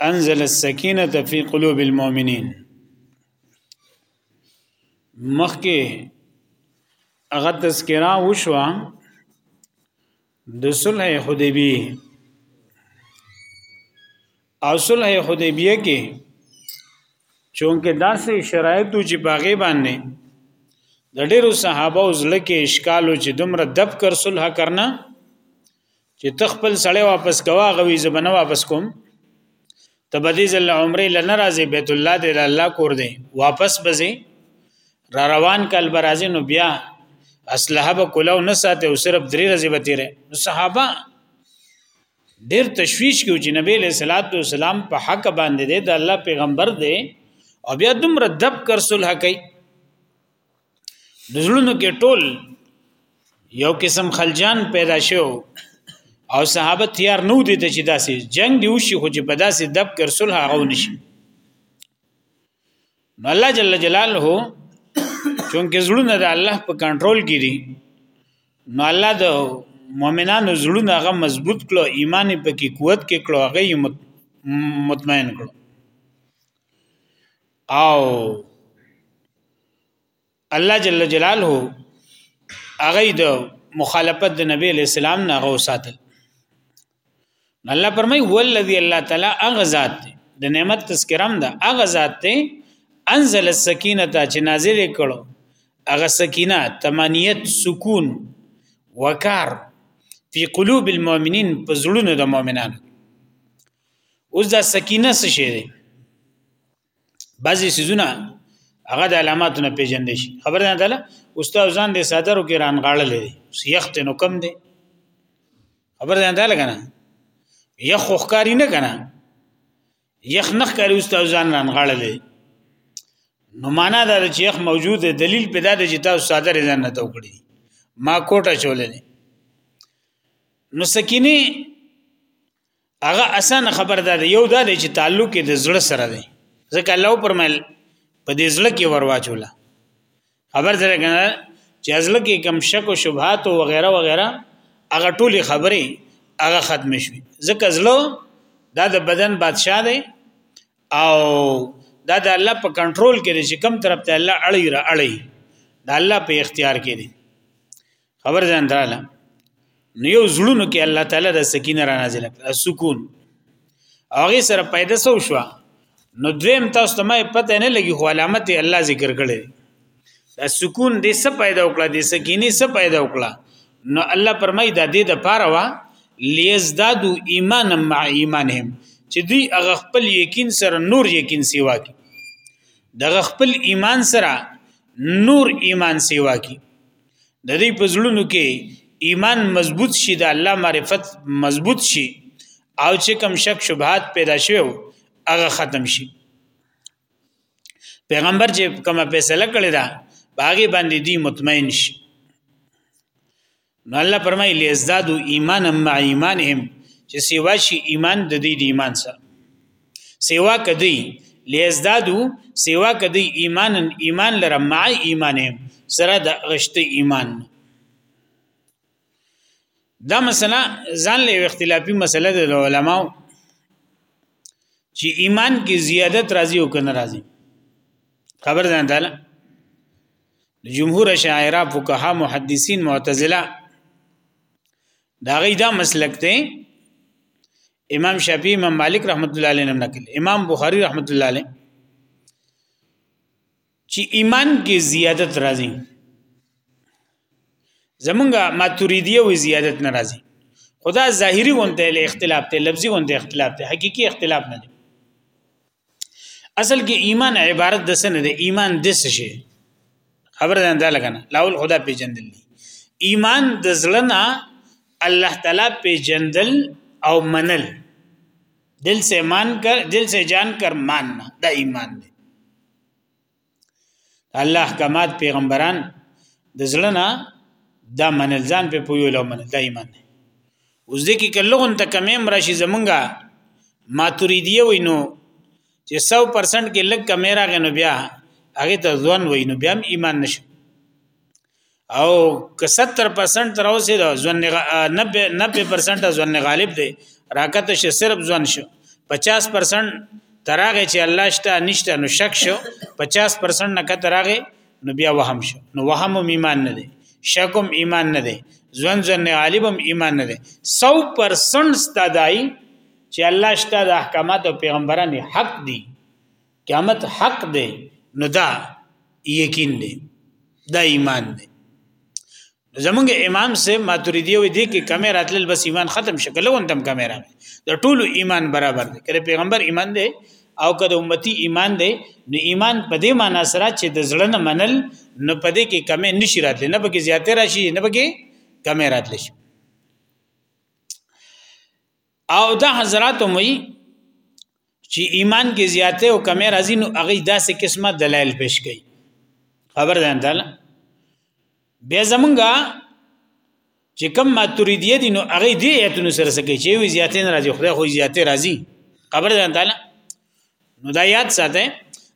انزل السکینه فی قلوب المؤمنین مخکې هغه تذکرہ وشو د صلح حدیبی او صلح حدیبیه کې چونکه داسې شرایط چې باغې باندې د ډیرو صحابه او زړه کې اشکال چې دومره دب کر صلح کرنا چې تخپل سړی واپس کوا غوي زبنه واپس کوم تبدی زل عمره لنه راځي بیت الله دې الله کور دې واپس بځي را روان کال برازي نو بیا اسلحه به کولو نه ساته او صرف درې ورځې به تیرې نو صحابه ډېر تشویش کیو چې نبی له صلوات و سلام په حق باندې دې د الله پیغمبر دې او بیا دومره دب کر صلح کوي نزلونو کې ټول یو قسم خلجان پیدا شو او صحابه تیار نو دي چې داسې جنگ دی وشي خو چې په داسې دب کې رسول هغه نشي نو الله جل جلاله چونکه زړونه د الله په کنټرول کې دي نو الله د مؤمنانو زړونه هغه مضبوط کړو ایمان په کې قوت کې کړو هغه مطمئن کړو او الله جل جلاله هغه د مخالفت د نبی علیہ السلام نه غوسات الله پرمای هو الذی الله تعالی هغه ذات د نعمت تذکرم ده هغه ذات ته انزل السکینه چې نازل کړو هغه سکینه تمانیت سکون وکار فی قلوب المؤمنین پزړونو د مؤمنانو اوس دا سکینه څه شی دی بعضی سيزونه هغه د علاماتو نه پیژندې شي خبر نه ده استاد ځان دې صدرو کې رانغاړلې سیخت نو کم دی خبر نه ده لګنه یخ خوخکاری نه کنه یخ نخ کاری استاد ځان رانغاړلې نو معنا دا چې یخ موجود دی دلیل پیدا دی چې تاسو صدر ځان نه تو کړی ما کوټه چولې نو سکینه هغه اسانه خبر ده یو دا دی چې تعلق د زړه سره دی ځکه الله پرمل په دې زړه کې ورواچوله خبر سره کنه چې ازل کې کم شک او شبهات او وغیرہ وغیرہ هغه ټولي خبرې هغه ختم شوي ځکه زلو دا د بدن بادشاه دی او دا د الله په کنټرول کې دی چې کم طرف ته الله اړي را اړي دا الله په اختیار کې دی خبر ځان دراله نو یو زړونو کې الله تعالی د سکینه را نازل کړه سکون هغه سره پیدا سو شو نو دویم تاسو ته مې پته نه لګي خو علامت الله ذکر کړي دا سکون دې څه پیدا وکړه دې سکینه څه پیدا وکړه نو الله پرمای د دې د پاره وا لیزدادو ایمان مع ایمانهم چې دوی هغه خپل یقین سره نور یقین سیوا کی دغه خپل ایمان سره نور ایمان سیوا کی د دې په زړونو کې ایمان مضبوط شي د الله معرفت مضبوط شي او چې کم شک شبهات پیدا شوی هغه ختم شي پیغمبر چې کومه فیصله کړې ده باغی باندې دی مطمئن شي نو الله فرمایي لیزدادو ایمان مع ایمانهم چې سیوا شي ایمان د دې دی ایمان سره سیوا کدی لیزدادو سیوا کدی ایمان ایمان لره مع ایمان سره د غشت ایمان دا مسله ځان له اختلافي مسله د علماو چې ایمان کې زیادت راځي او کنه راځي خبر ځان تعالی جمهور شاعره فقها محدثین معتزله دا غي دا مسلک ته امام شافعی امام مالک رحمت الله علیه نقل امام بخاری رحمت الله علیه چې ایمان کې زیادت راځي زمونږه ماتوریدیه وی زیادت ناراضي خدا ظاهری غونته له اختلاف ته لفظي غونته اختلاف ته حقيقي اختلاف نه دی اصل کې ایمان عبارت د سن دی ایمان د څه شي خبر ده انده لګنه لاول خدا پیجندل دی ایمان د زړه الله تعالی پیجندل او منل دل سے مان کر دل سے جان کر ماننا دا ایمان دی الله احکامات پیغمبران د زړه نه دا منل ځان په پویو لو منل دا ایمان دی اوس دې کې کلهون ته کمیم راشي زمونږه ماتوریدیه وینو چې 100% کې لګ کمیرا غنو بیا هغه ته ځوان وینو بیا ایمان نشي او که 70% تر اوسه د ځوان 90 90% ځوان غالب دی راکت شي صرف ځوان شو 50% تراغه چې الله شته نشته نو شک شو 50% نه کتراغه نو بیا وهم شو نو وهم ایمان نه دی شکم ایمان نه دی ځوان ځوان غالب هم ایمان نه دی 100% ستدای چې الله شته د احکامات او پیغمبرانو حق دی قیامت حق دی نو دا یقین دی دا ایمان دی زمونږ امام سے ماتوریدی وی دی کې کمه راتل بس ایمان ختم شکل وندم کمه را د ټولو ایمان برابر دی کله پیغمبر ایمان دی او کله امتی ایمان دی نو ایمان په دې معنی سره چې د زړه نه منل نو په دې کې کمه نشی راتل نه پکې زیاتې راشي نه پکې کمه راتل شي او دا حضرات موي چې ایمان کې زیاته او کمی راځي نو هغه داسې قسمه دلایل پیش کړي خبر ده انده بیا زمونږه چې کم ماتوریدیه دي نو هغه دې ایتونو سره سکه چې وی زیاته نه راځي خدای خو زیاته راځي خبر ده انده نو دا یاد ساته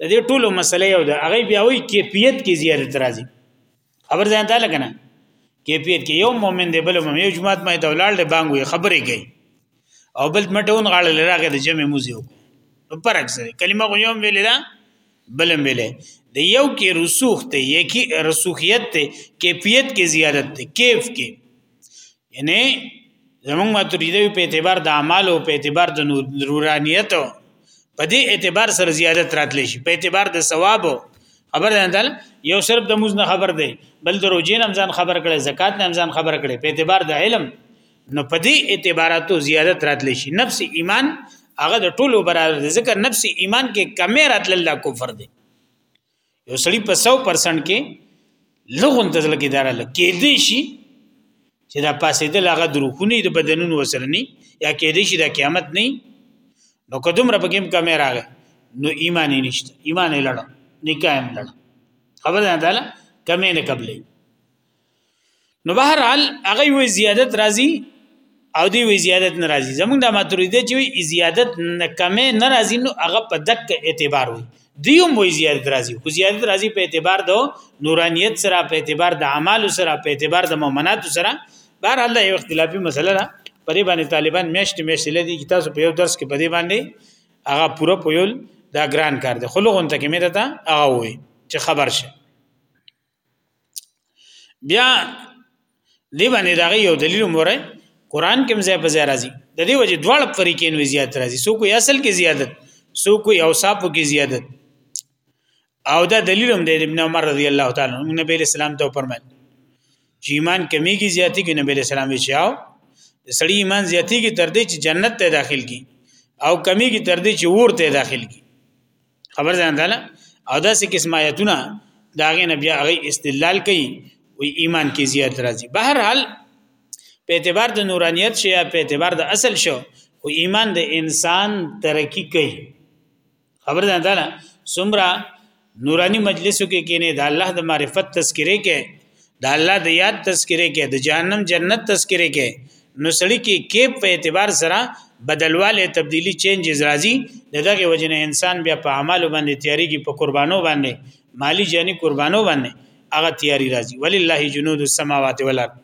د دې ټولو مسلې یو ده هغه بیا وی کیفیت کې زیاته راځي خبر ځان ته لګنه کیفیت کې یو مؤمن دی بل مؤمن یو جماعت مې دولال دی بانګ وي خبرې کوي او بل مټون غاړه لراغه د جمع موزي وکړي نو فرق سره کلمه غو یوم ویل دا بلم ویل د یو کې رسوخ ته یکی رسوخیت ته کیفیت کې زیادت ته کیف کې یعنی زمونږ ماتریدی په اعتبار د اعمال او په اعتبار د نورانیت په دې اعتبار سره زیادت راتلی شي په اعتبار د ثواب خبر اندل یو صرف د موز نه خبر دی بل د روزې نه ځان خبر کړي زکات نه ځان خبر کړي په اعتبار د علم نو په دې اعتباراتو زیادت راتلی شي نفس ایمان هغه د ټولو برابر ذکر نفس ایمان کې کمی راتل کفر دی یو سړی په 100% کې لغون ته ځل کې دارا لکې دی شي چې دا پاسې د لغه دروخونی د بدنونو وسرني یا کې دی شي د قیامت نه نو کدوم رب کې کمه راغی نو ایمان نشته ایمان لړ نکاح هم لړ خبر ده تعالی کمه نه قبلې نو بهر حال هغه وی زیادت راځي او دی وی زیادت ناراضي زمونږ د ماتوریده چې وی زیادت کمه ناراضي نو هغه په دک اعتبار وي دیوم وی زیادت راځي خو زیادت راځي په اعتبار دو نورانیت سره په اعتبار د اعمال سره په اعتبار د مؤمنات سره بهر حال یو اختلافي مسله ده په دې باندې طالبان میشت میشت لدی چې تاسو په یو درس کې په دې باندې هغه پوره پویل دا ګران کار دی خلغون ته کې مې دتا هغه وي چې خبر شه بیا دی باندې دا یو دلیل مورای قران کې مزه په زیات راځي د دې وجه دواړه فریقین وی زیات راځي سو کوی اصل کې زیادت سو کوی اوصاف کې زیادت او دا دلیل هم د ابن عمر رضی الله تعالی عنہ نبی اسلام ته فرمایل چې ایمان کمیږي زیاتی کې نبی اسلام یې چاو سړی ایمان زیاتی کې تر دې چې جنت ته داخل کی او کمیږي تر دې چې ور ته داخل کی خبر ځان داله او دا سې قسم آیتونه دا غي نبی هغه استدلال کوي وی ایمان کې زیات راځي بهر حال په اعتبار د نورانیت شي په اعتبار د اصل شو او ایمان د انسان ترقی کوي خبر ده تعالی سمرا نورانی مجلسو کې کینه د الله د معرفت تذکره کې د الله د یاد تذکره کې د جهنم جنت تذکره کې نو سړی کې کې په اعتبار سره بدلواله تبدیلی چینجز راځي دغه وجنه انسان بیا په اعمالو باندې تیاری کې په قربانو باندې مالی جانی قربانو باندې هغه تیاری راځي ولله جنود السماوات والارض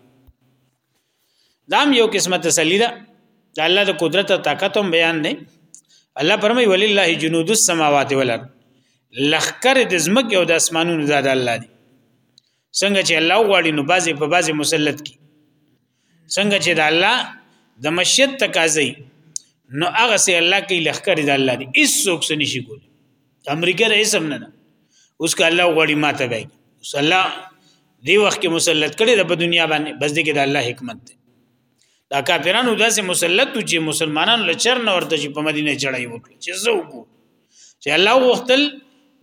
دام یو قسمه تسلی ده د الله د قدرت او طاقت هم بیان دی الله فرمای ولله جنود السماوات والارض لخر د زمکه او د اسمانونو زاد الله دی څنګه چې الله غواړي نو بازي په بازي مسلط کی څنګه چې د الله د مشیت تقاضي نو هغه سي الله کې لخر د الله دی هیڅ څوک سني شي کولی امریکا رئیس هم نه ده اوس که الله غوړي ماته گئی اوس الله دی وخت کې مسلط کړي د دنیا باندې بس دې کې د الله حکمت ده دا کافرانو داسې مسلط چې مسلمانانو لچر نه ورته چې په مدینه چړای وکړي چې زه وګورم چې الله وختل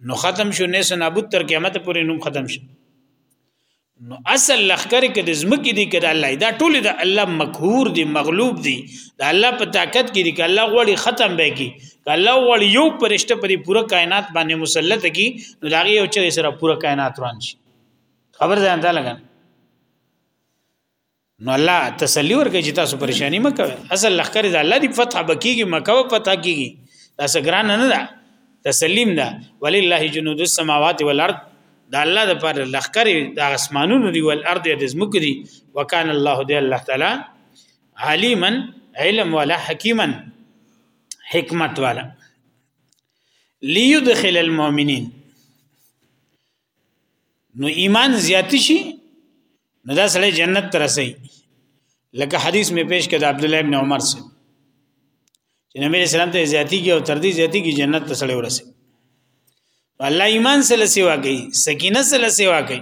نو ختم شو نه سنابوت تر قیامت پورې نوم ختم شو نو اصل لخر کې د زمکه دي کړه الله دا ټول د الله مقهور دي مغلوب دي د الله په طاقت کې دي ک الله غوړي ختم به کی ک الله غوړي یو پرشته پر پوره کائنات باندې مسلط کی نو دا یو چې سره پوره کائنات روان شي خبر ځان ته لګا نو الله تسلی ورکړي چې تاسو پریشانی مکه اصل لخر د الله دی فتح بکیږي مکه او فتح کیږي تاسو ګران نه ده تسلیم ده ولله جنود السماوات والارض د الله د پر لخر د اسمانونو دی ول ارض د زمکو دی وکان الله دی الله تعالی علیما علم ولا حکیما حکمت والا ليدخل المؤمنين نو ایمان زیات شي نو دا سړی جنت ته رسي لکه حدیث می پیش کړ عبد الله ابن عمر سے چې نبی رسول الله ته زیاتی کی او تر دې زیاتی کی جنت ته سړی ورسي الله ایمان سره سیوا کوي سکینه سره سیوا کوي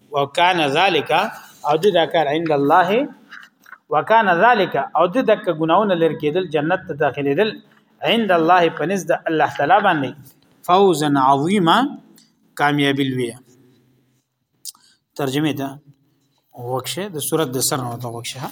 وکانه ذالک او د ذکر عند الله وکانه ذالک او د دک ګناونه لر کېدل جنت ته داخليدل عند الله پنځ د الله تعالی باندې فوزا عظیما کامیابی لوی ترجمه ده وکشه د صورت د سر نو ته وکشه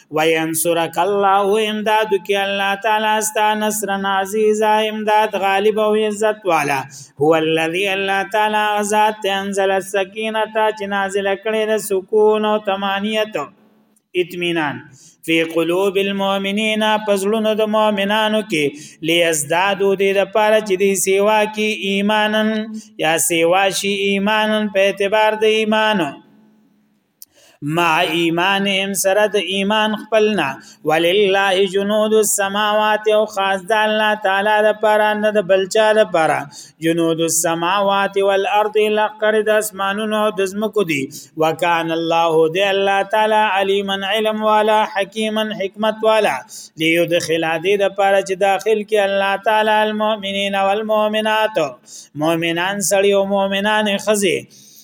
وینصرک الله امداد کی الله تعالی استا نصر عزیز امداد غالب او عزت والا هو الذی الله تعالی ذات انزل السکینه تا چې نازل کړي د سکون او تمانیت اطمینان فی قلوب المؤمنین پزړونو د مؤمنانو کې لیزدادو دې د پاره چې دې سیوا کې ایمانن یا سیوا شي ایمانن په اعتبار د ایمانو مع ایمانهم سره د ایمان خپلنا ولله جنود السماوات او خاص د الله تعالی د پاره نه د بلچا د پاره جنود السماوات والارض لقر د اسمانونو او د زمکو دی وکان الله دی الله تعالی علیما علم والا حکیما حکمت والا ليدخل دې د پاره چې داخل کې الله تعالی المؤمنین والمؤمنات مؤمنان سړي او مؤمنان خزي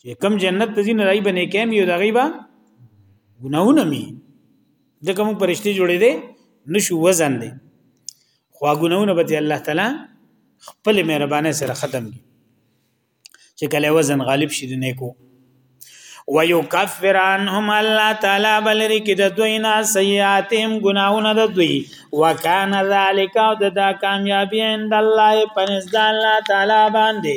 چې کم جنت ته ځین راي بنې کېم یو دغه با ګناونه می ځکه موږ پرشتي جوړې دي نشو وزن دي خو ګناونه به الله تعالی خپل مهربانه سره ختم کی چې کله وزن غالب شي د نیکو ويكفر عنهم الله تعالی بلری کې د دوی نه سیئاتهم ګناونه د دوی وکانه ذالک او د دا کامیابی عند الله پنځ د الله تعالی باندې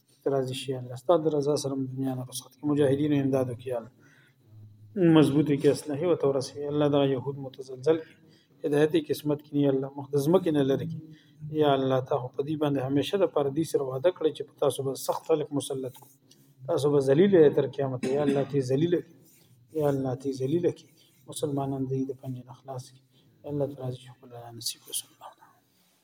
ترازی شي الله ستاسو رضا سره دنیا نه رسخت کې مجاهدین امداد وکړي الله مضبوطه کې اسلحه او تورسي الله دا يهود متزلزل کې هدایت قسمت کې نه الله مخدزمه کې نه لري یا الله ته په دې باندې همیشه د پردي سره وعده کړی چې تاسو به سخت خلق مسلط کو تاسو به ذلیل تر قیامت یا الله ته ذلیل یا الله ته ذلیل کې مسلمانان دې د پنځه اخلاص کې الله تعالی شکر نصیب وسلم